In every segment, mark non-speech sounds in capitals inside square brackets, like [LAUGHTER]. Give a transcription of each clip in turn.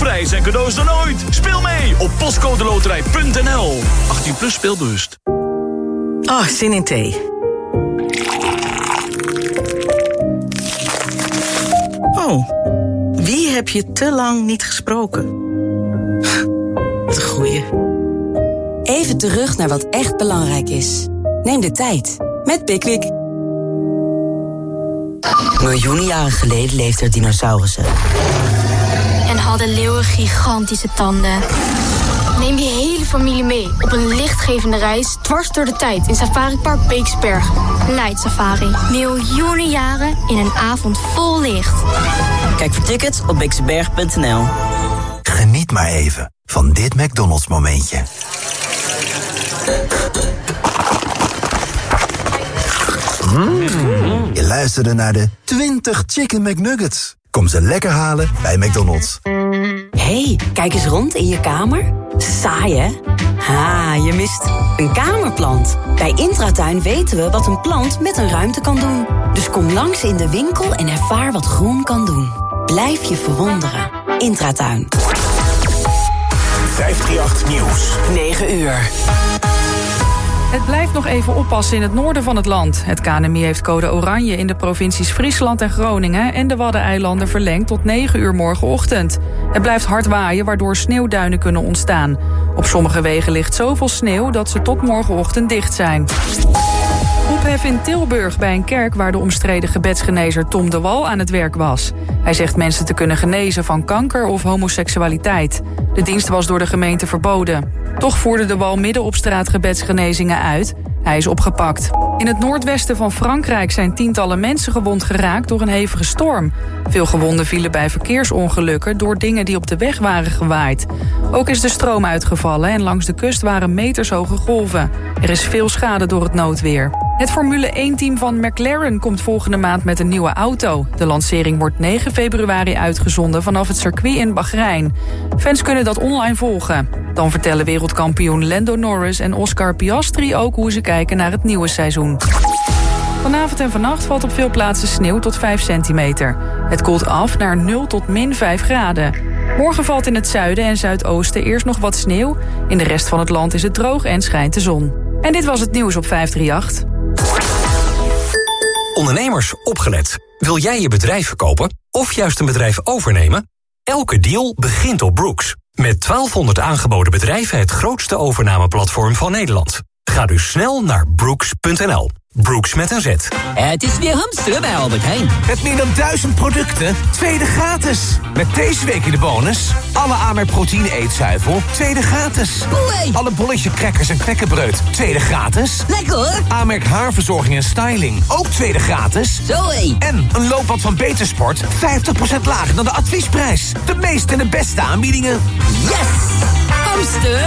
prijs en cadeaus dan ooit. Speel mee op postcodeloterij.nl. 18 plus speelbewust. Oh, zin in thee. Oh, wie heb je te lang niet gesproken? De goeie. Even terug naar wat echt belangrijk is. Neem de tijd met Pickwick. Miljoenen jaren geleden leefden er dinosaurussen. Hadden leeuwen gigantische tanden. Neem je hele familie mee op een lichtgevende reis dwars door de tijd in Safari Park Beeksberg. Light Safari. Miljoenen jaren in een avond vol licht. Kijk voor tickets op beeksberg.nl. Geniet maar even van dit McDonald's momentje. Mm. Je luisterde naar de 20 Chicken McNuggets. Kom ze lekker halen bij McDonald's. hey, kijk eens rond in je kamer. Saai, hè? Ha, je mist een kamerplant. Bij Intratuin weten we wat een plant met een ruimte kan doen. Dus kom langs in de winkel en ervaar wat groen kan doen. Blijf je verwonderen. Intratuin. 538 Nieuws. 9 uur. Het blijft nog even oppassen in het noorden van het land. Het KNMI heeft code oranje in de provincies Friesland en Groningen... en de Waddeneilanden verlengd tot 9 uur morgenochtend. Het blijft hard waaien, waardoor sneeuwduinen kunnen ontstaan. Op sommige wegen ligt zoveel sneeuw dat ze tot morgenochtend dicht zijn. Ophef in Tilburg bij een kerk waar de omstreden gebedsgenezer Tom de Wal aan het werk was. Hij zegt mensen te kunnen genezen van kanker of homoseksualiteit. De dienst was door de gemeente verboden. Toch voerde de Wal midden op straat gebedsgenezingen uit. Hij is opgepakt. In het noordwesten van Frankrijk zijn tientallen mensen gewond geraakt door een hevige storm. Veel gewonden vielen bij verkeersongelukken door dingen die op de weg waren gewaaid. Ook is de stroom uitgevallen en langs de kust waren metershoge golven. Er is veel schade door het noodweer. Het Formule 1-team van McLaren komt volgende maand met een nieuwe auto. De lancering wordt 9 februari uitgezonden vanaf het circuit in Bahrein. Fans kunnen dat online volgen. Dan vertellen wereldkampioen Lando Norris en Oscar Piastri ook hoe ze kijken naar het nieuwe seizoen. Vanavond en vannacht valt op veel plaatsen sneeuw tot 5 centimeter. Het koelt af naar 0 tot min 5 graden. Morgen valt in het zuiden en zuidoosten eerst nog wat sneeuw. In de rest van het land is het droog en schijnt de zon. En dit was het nieuws op 538. Ondernemers, opgelet. Wil jij je bedrijf verkopen of juist een bedrijf overnemen? Elke deal begint op Brooks. Met 1200 aangeboden bedrijven het grootste overnameplatform van Nederland. Ga dus snel naar brooks.nl. Brooks met een Z. Het is weer hamsteren bij Albert Heijn. Met meer dan duizend producten, tweede gratis. Met deze week in de bonus... alle Amerk proteïne eetzuivel, tweede gratis. Alle bolletje crackers en knekkenbreud, tweede gratis. Lekker hoor. Amerk haarverzorging en styling, ook tweede gratis. Zoé. En een loopband van Betersport, 50% lager dan de adviesprijs. De meeste en de beste aanbiedingen. Yes! Hamster!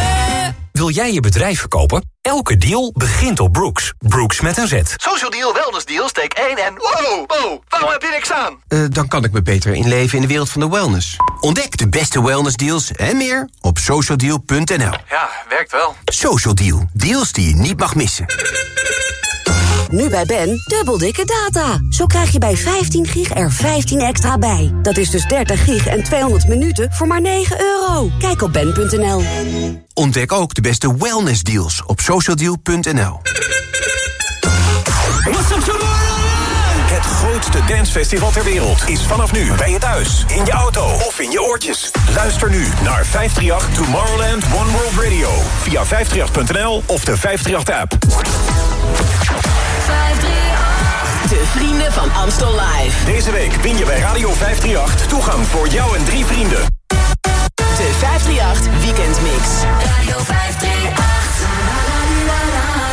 Wil jij je bedrijf verkopen? Elke deal begint op Brooks. Brooks met een Z. Social Deal, Wellness Deal, steek 1 en... Wow, wow, waarom heb je niks aan? Uh, dan kan ik me beter inleven in de wereld van de wellness. Ontdek de beste wellness deals en meer op socialdeal.nl. Ja, werkt wel. Social Deal, deals die je niet mag missen. Nu bij Ben, dubbel dikke data. Zo krijg je bij 15 gig er 15 extra bij. Dat is dus 30 gig en 200 minuten voor maar 9 euro. Kijk op ben.nl. Ontdek ook de beste wellness deals op socialdeal.nl. Het grootste dancefestival ter wereld is vanaf nu bij je thuis, in je auto of in je oortjes. Luister nu naar 538 Tomorrowland One World Radio via 538.nl of de 538-app. De vrienden van Amstel Live. Deze week win je bij Radio 538 toegang voor jou en drie vrienden. De 538 Weekend Mix. Radio 538.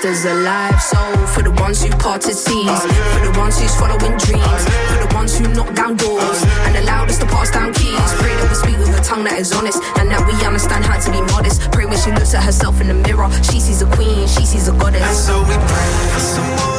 sisters alive. So for the ones who parted seas, for the ones who's following dreams, for the ones who knock down doors and allowed us to pass down keys. Pray that we speak with a tongue that is honest and that we understand how to be modest. Pray when she looks at herself in the mirror, she sees a queen, she sees a goddess. And so we pray for someone.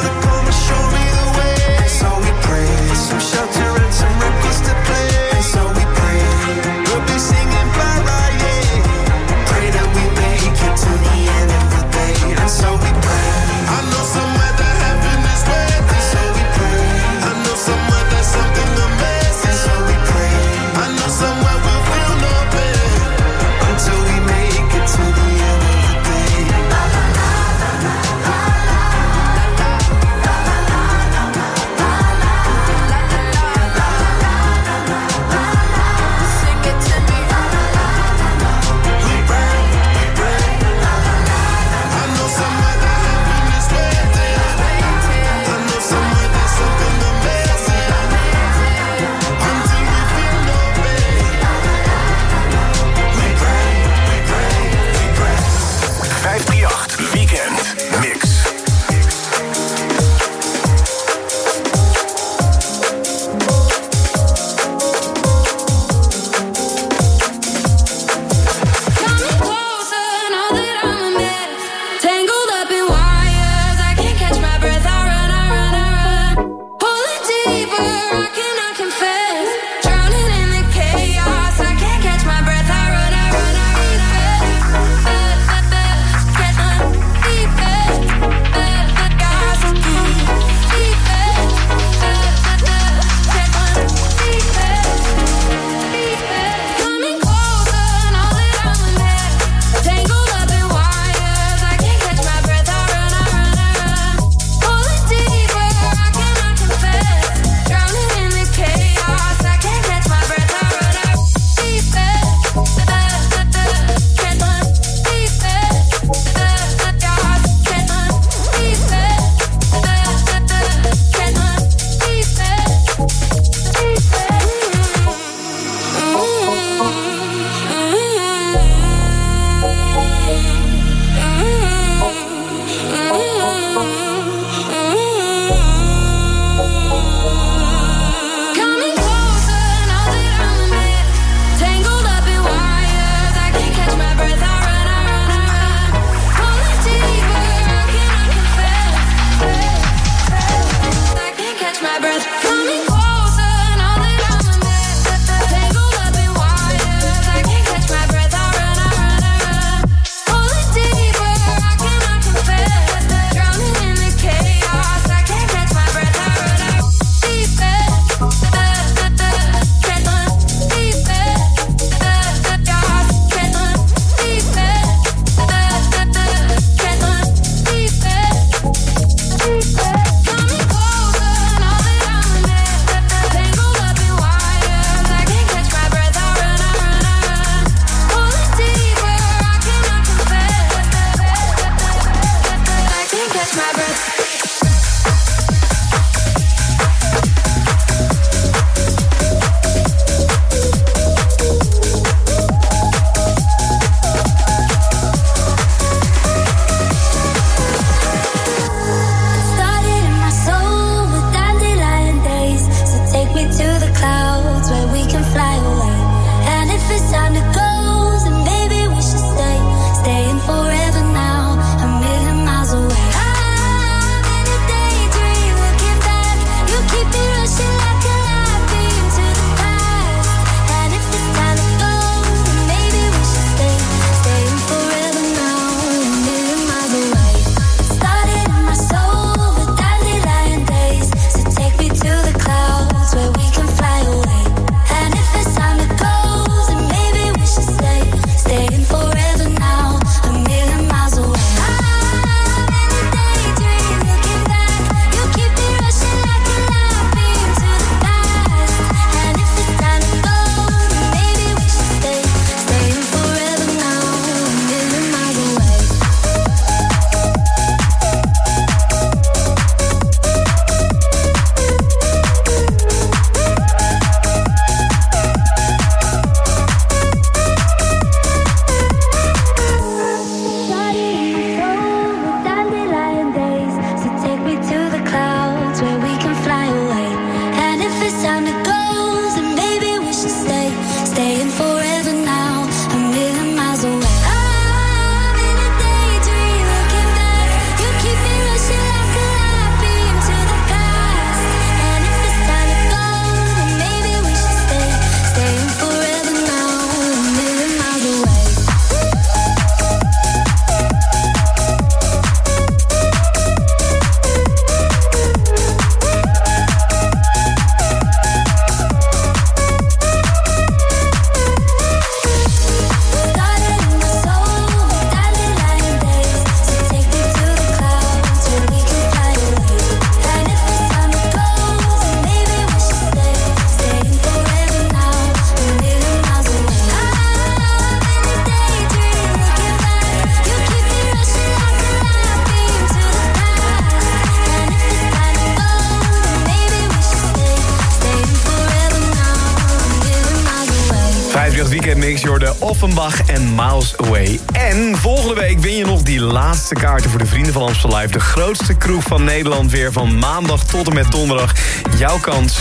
mix. Jorden Offenbach en Miles Away. En volgende week win je nog die laatste kaarten voor de Vrienden van Amstel Live. De grootste kroeg van Nederland weer van maandag tot en met donderdag. Jouw kans,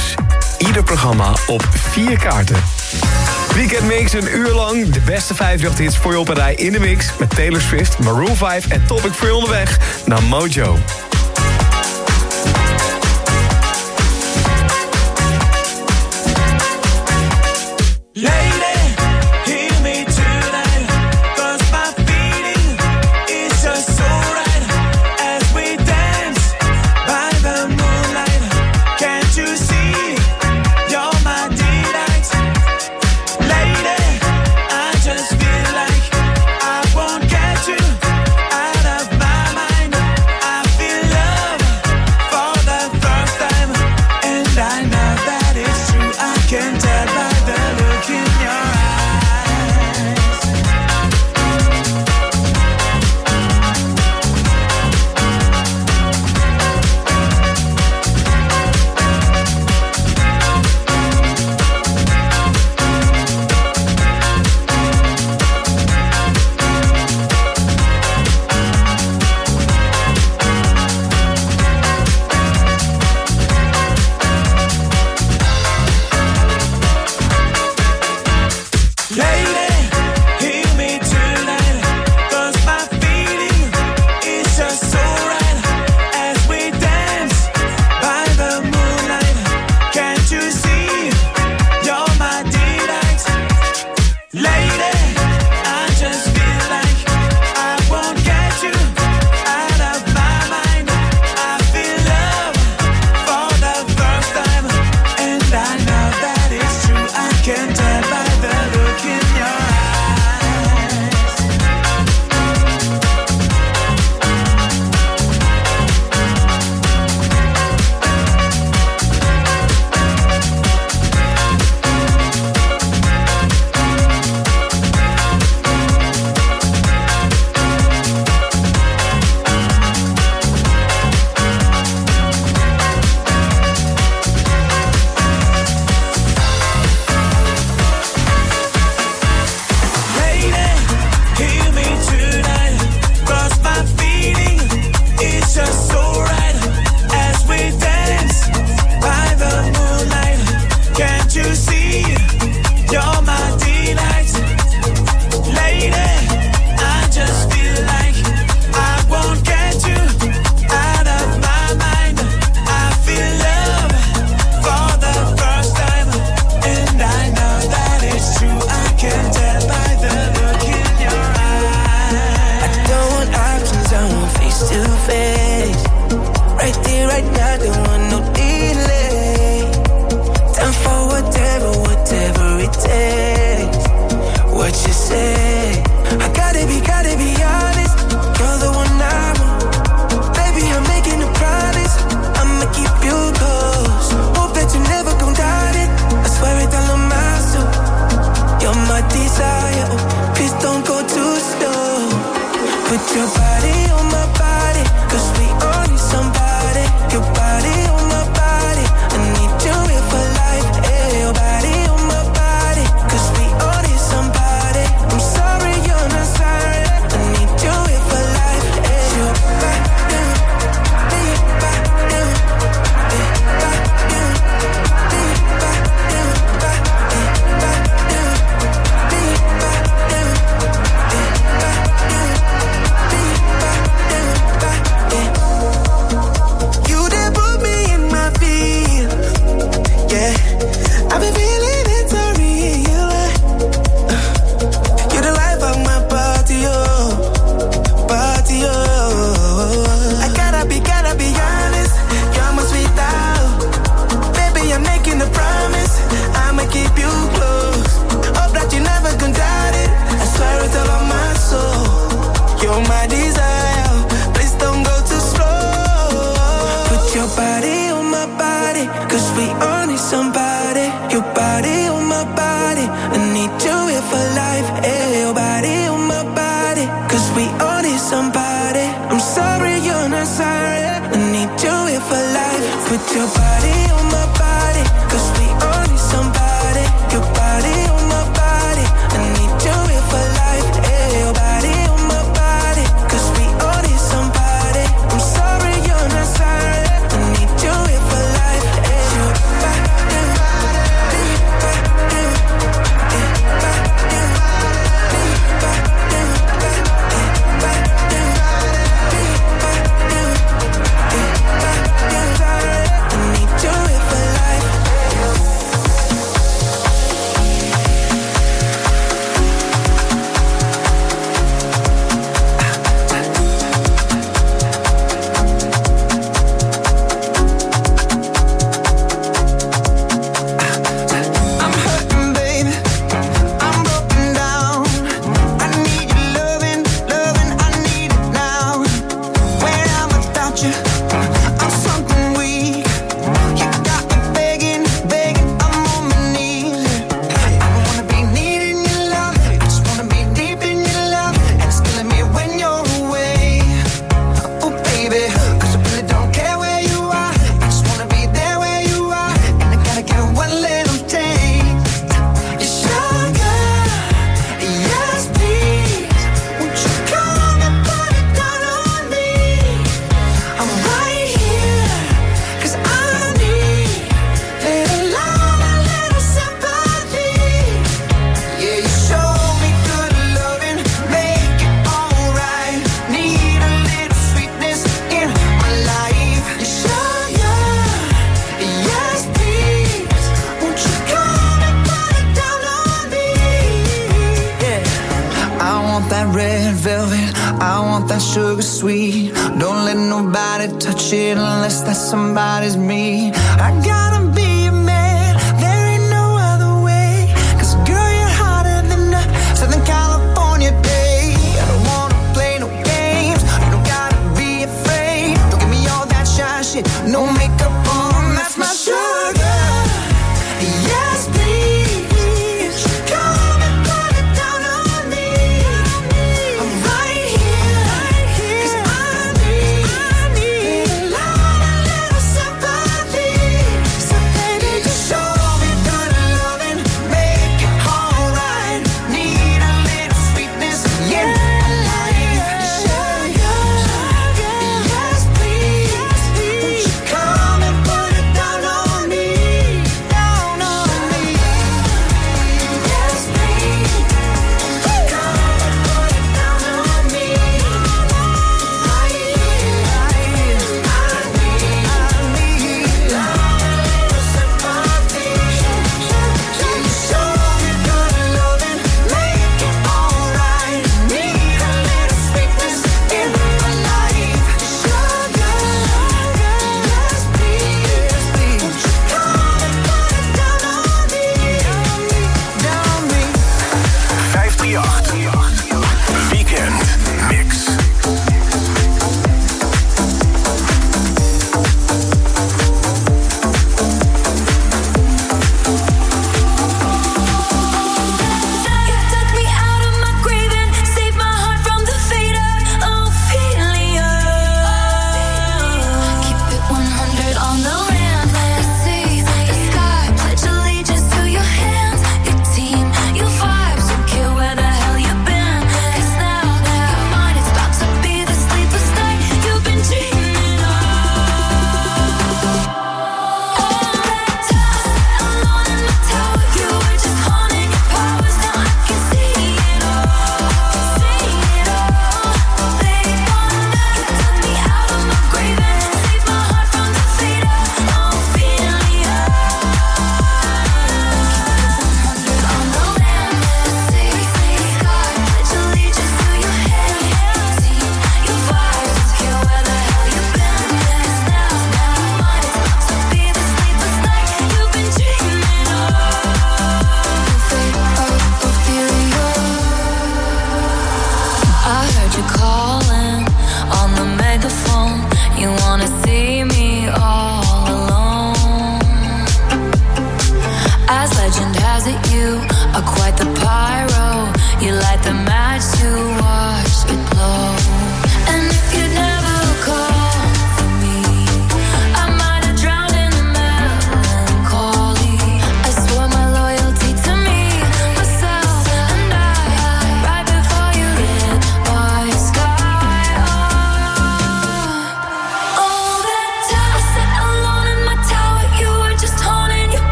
ieder programma op vier kaarten. Weekend Mix, een uur lang. De beste 50 hits voor je op een rij in de mix. Met Taylor Swift, Maroon 5 en Topic voor je onderweg naar Mojo.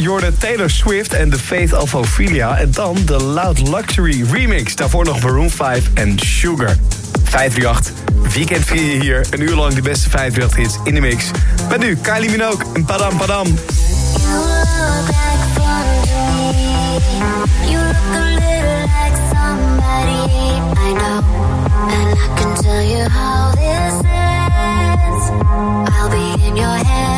Jordan Taylor Swift en The Faith of Ophelia. En dan de Loud Luxury remix. Daarvoor nog Maroon 5 en Sugar. 538, weekend vier hier. Een uur lang de beste 538 hits in de mix. Met nu Kylie Minogue en Padam Padam. You look like fun to. You look a little like somebody I know. And I can tell you how this is I'll be in your head.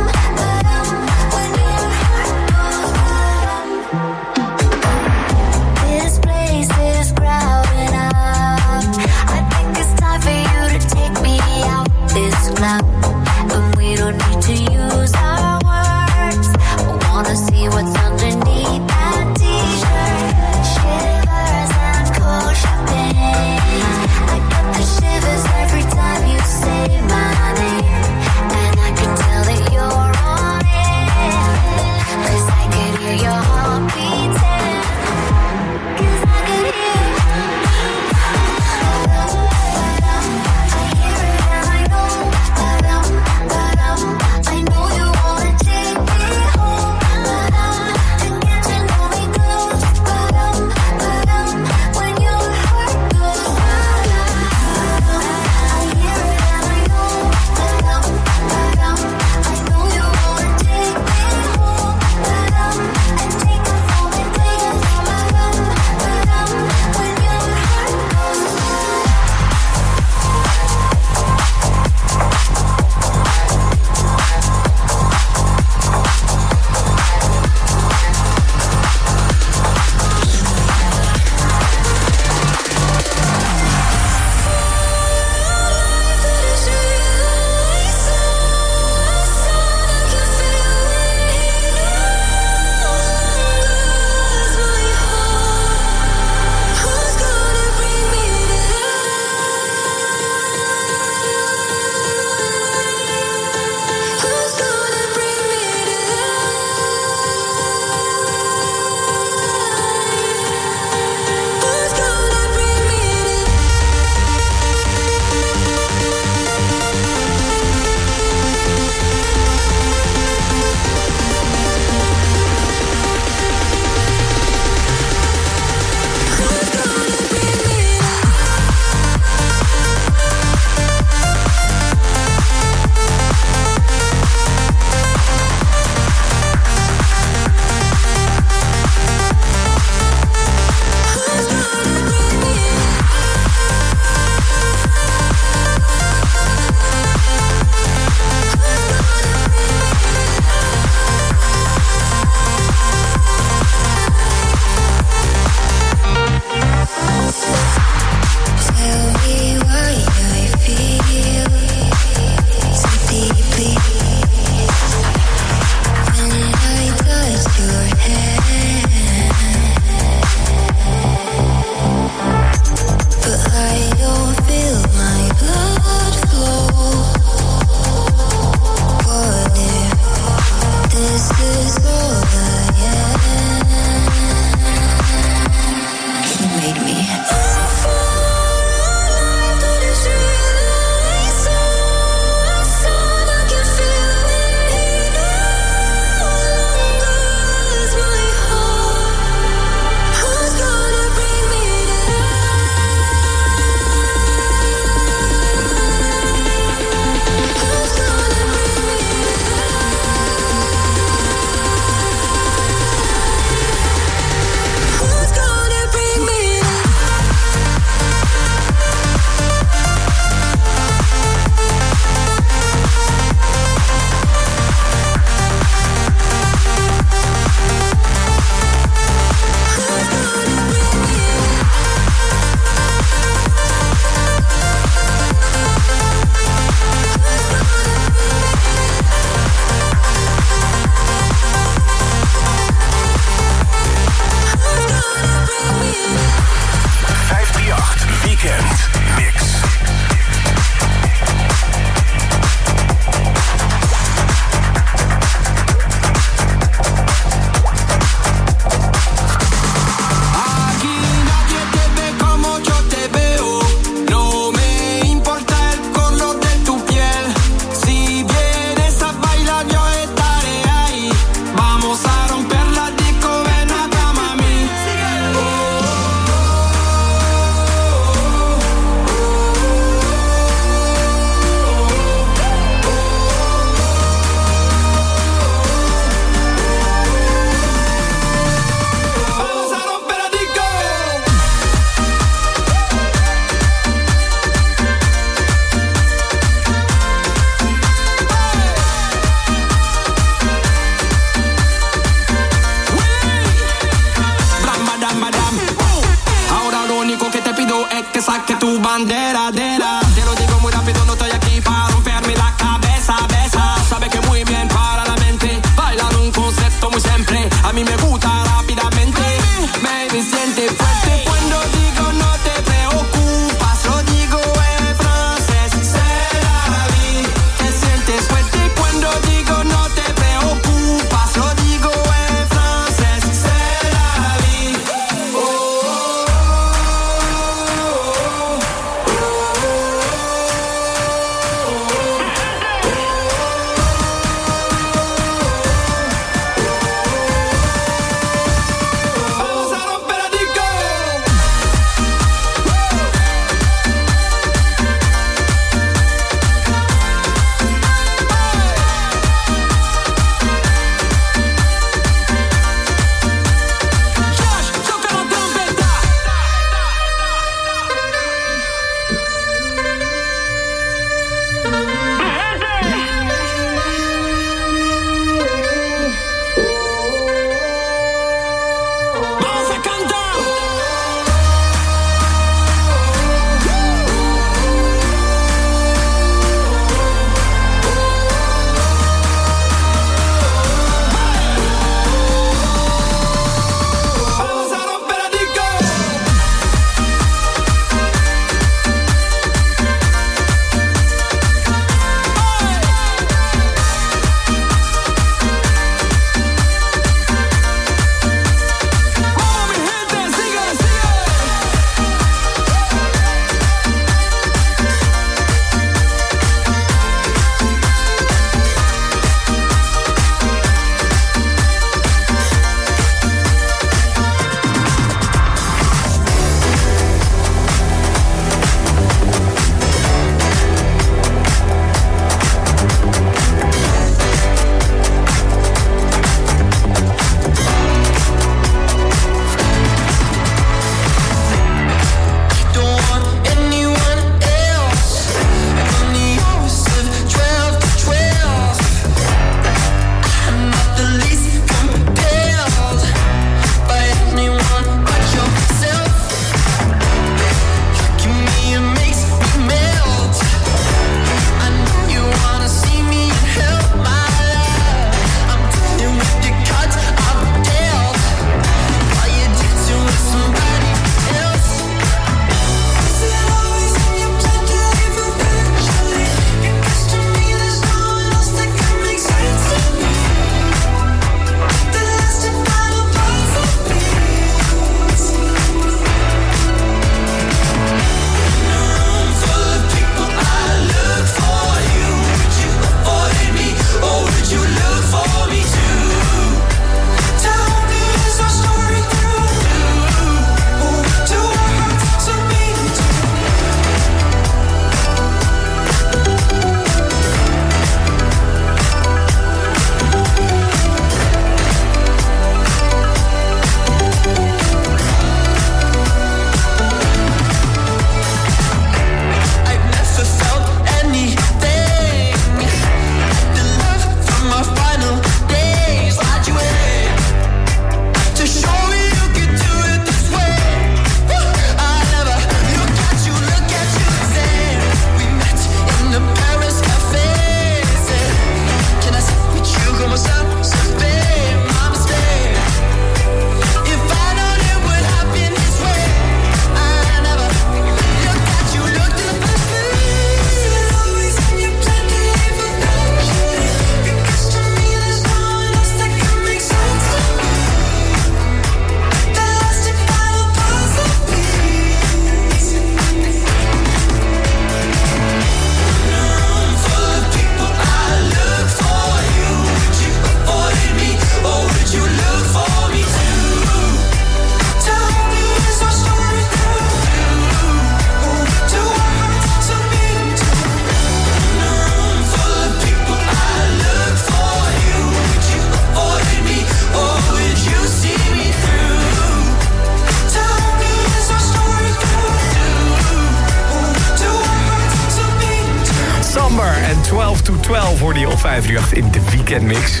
To 12 hoorde je op 538 in de weekendmix.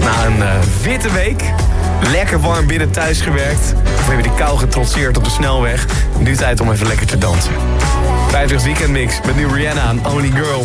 Na een eh, witte week, lekker warm binnen thuis gewerkt... of heb je de kou getrotseerd op de snelweg... nu tijd om even lekker te dansen. 538 weekendmix met nu Rihanna aan Only Girl.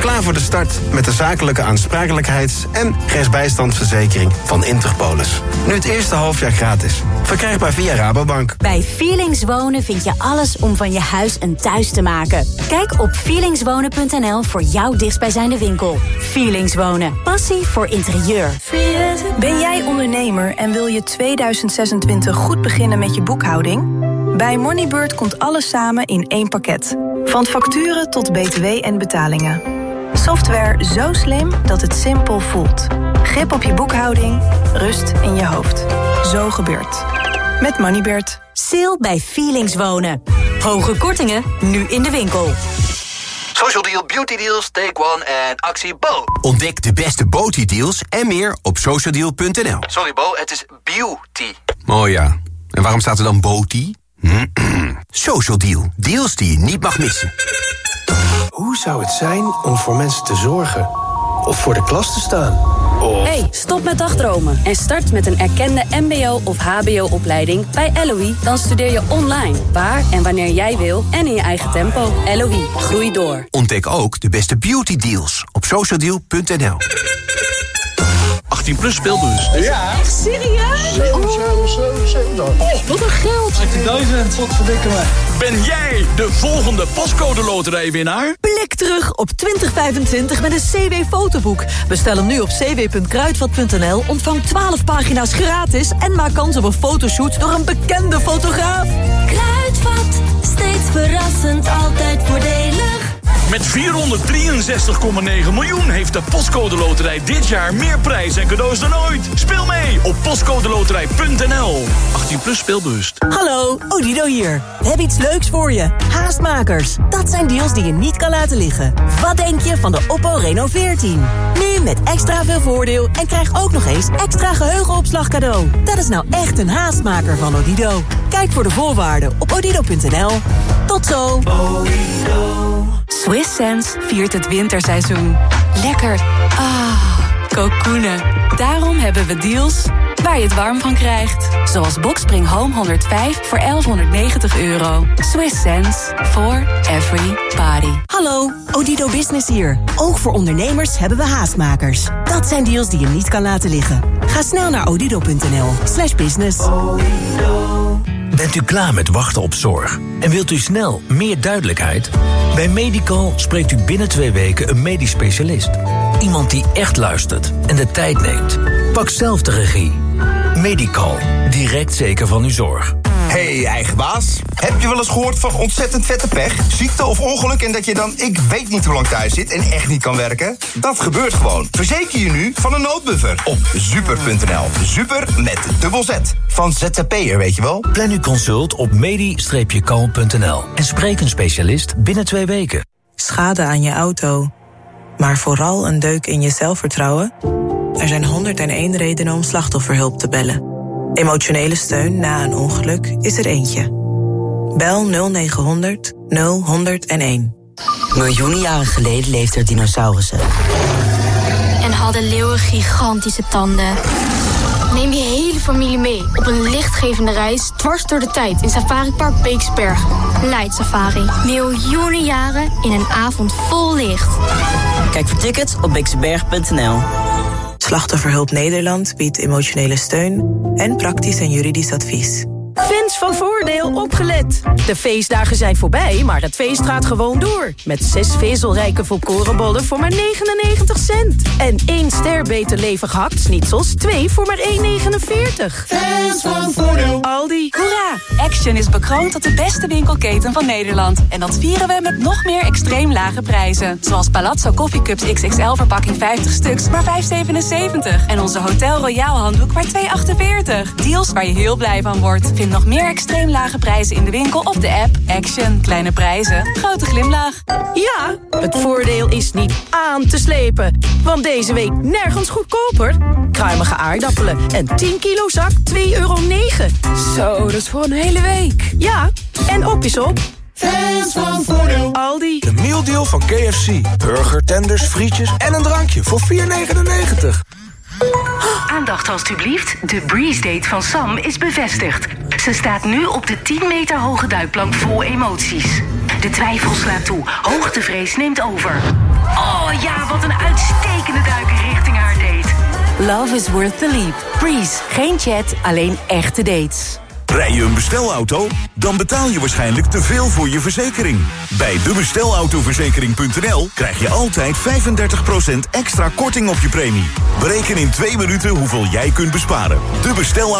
Klaar voor de start met de zakelijke aansprakelijkheids- en rechtsbijstandsverzekering van Interpolis. Nu het eerste halfjaar gratis. Verkrijgbaar via Rabobank. Bij Feelings Wonen vind je alles om van je huis een thuis te maken. Kijk op feelingswonen.nl voor jouw dichtstbijzijnde winkel. Feelings Wonen. Passie voor interieur. Ben jij ondernemer en wil je 2026 goed beginnen met je boekhouding? Bij Moneybird komt alles samen in één pakket. Van facturen tot btw en betalingen. Software zo slim dat het simpel voelt. Grip op je boekhouding, rust in je hoofd. Zo gebeurt. Met Moneybird. Sale bij Feelings Wonen. Hoge kortingen, nu in de winkel. Social Deal, Beauty Deals, Take One en actie Bo. Ontdek de beste Beauty-deals en meer op socialdeal.nl. Sorry Bo, het is beauty. Oh ja, en waarom staat er dan Beauty? [CLEARS THROAT] Social Deal, deals die je niet mag missen. Hoe zou het zijn om voor mensen te zorgen? Of voor de klas te staan? Of... Hey, stop met dagdromen en start met een erkende mbo- of hbo-opleiding bij LOE. Dan studeer je online, waar en wanneer jij wil en in je eigen tempo. LOE, groei door. Ontdek ook de beste beauty deals op socialdeal.nl. 18 plus speelbus. Ja. Echt serieus? Oh, wat een geld. 18.000. Wat verdikken me. Ben jij de volgende postcode loterijwinnaar? Blik terug op 2025 met een CW-fotoboek. Bestel hem nu op cw.kruidvat.nl, ontvang 12 pagina's gratis... en maak kans op een fotoshoot door een bekende fotograaf. Kruidvat, steeds verrassend, altijd voordelig. Met 463,9 miljoen heeft de Postcode Loterij dit jaar meer prijs en cadeaus dan ooit. Speel mee op postcodeloterij.nl. 18 plus speelbewust. Hallo, Odido hier. We hebben iets leuks voor je. Haastmakers. Dat zijn deals die je niet kan laten liggen. Wat denk je van de Oppo Reno 14? Nu met extra veel voordeel en krijg ook nog eens extra geheugenopslag cadeau. Dat is nou echt een haastmaker van Odido. Kijk voor de voorwaarden op odido.nl. Tot zo. Swiss Sense viert het winterseizoen. Lekker. Ah, kokoenen. Daarom hebben we deals waar je het warm van krijgt. Zoals Boxspring Home 105 voor 1190 euro. Swiss Sense for every body. Hallo, Odido Business hier. Ook voor ondernemers hebben we haastmakers. Dat zijn deals die je niet kan laten liggen. Ga snel naar odido.nl slash business. Bent u klaar met wachten op zorg? En wilt u snel meer duidelijkheid? Bij Medical spreekt u binnen twee weken een medisch specialist. Iemand die echt luistert en de tijd neemt. Pak zelf de regie. Medical, direct zeker van uw zorg. Hey, eigen baas. Heb je wel eens gehoord van ontzettend vette pech? Ziekte of ongeluk en dat je dan ik weet niet hoe lang thuis zit en echt niet kan werken? Dat gebeurt gewoon. Verzeker je nu van een noodbuffer op super.nl. Super met dubbel Z. Van ZZP'er, weet je wel? Plan uw consult op medi-kalm.nl en spreek een specialist binnen twee weken. Schade aan je auto. Maar vooral een deuk in je zelfvertrouwen? Er zijn 101 redenen om slachtofferhulp te bellen. Emotionele steun na een ongeluk is er eentje. Bel 0900 0101. Miljoenen jaren geleden leefden er dinosaurussen. En hadden leeuwen gigantische tanden. Neem je hele familie mee op een lichtgevende reis dwars door de tijd in Safari Park Beeksberg. Light Safari. Miljoenen jaren in een avond vol licht. Kijk voor tickets op bixenberg.nl. Slachtofferhulp Nederland biedt emotionele steun en praktisch en juridisch advies. Fans van Voordeel opgelet. De feestdagen zijn voorbij, maar het feest gaat gewoon door. Met zes vezelrijke volkorenbollen voor maar 99 cent. En één ster beter levig hakt-snitsels, twee voor maar 1,49. Fans van Voordeel. Aldi. Hoera! Action is bekroond tot de beste winkelketen van Nederland. En dat vieren we met nog meer extreem lage prijzen. Zoals Palazzo Coffee Cups XXL verpakking 50 stuks, maar 5,77. En onze Hotel Royal handdoek maar 2,48. Deals waar je heel blij van wordt. Vind nog meer extreem lage prijzen in de winkel of de app. Action. Kleine prijzen. Grote glimlach. Ja, het voordeel is niet aan te slepen. Want deze week nergens goedkoper. Kruimige aardappelen en 10 kilo zak 2,9 euro. Zo, dat is voor een hele week. Ja, en op is op. Fans van Voordeel. Aldi. De mealdeal van KFC. Burger, tenders, frietjes en een drankje voor 4,99. Aandacht alstublieft. De Breeze Date van Sam is bevestigd. Ze staat nu op de 10 meter hoge duikplank vol emoties. De twijfel slaat toe. Hoogtevrees neemt over. Oh ja, wat een uitstekende duiker richting haar date. Love is worth the leap. Breeze. Geen chat, alleen echte dates. Rij je een bestelauto? Dan betaal je waarschijnlijk te veel voor je verzekering. Bij debestelautoverzekering.nl krijg je altijd 35% extra korting op je premie. Bereken in twee minuten hoeveel jij kunt besparen. De bestelauto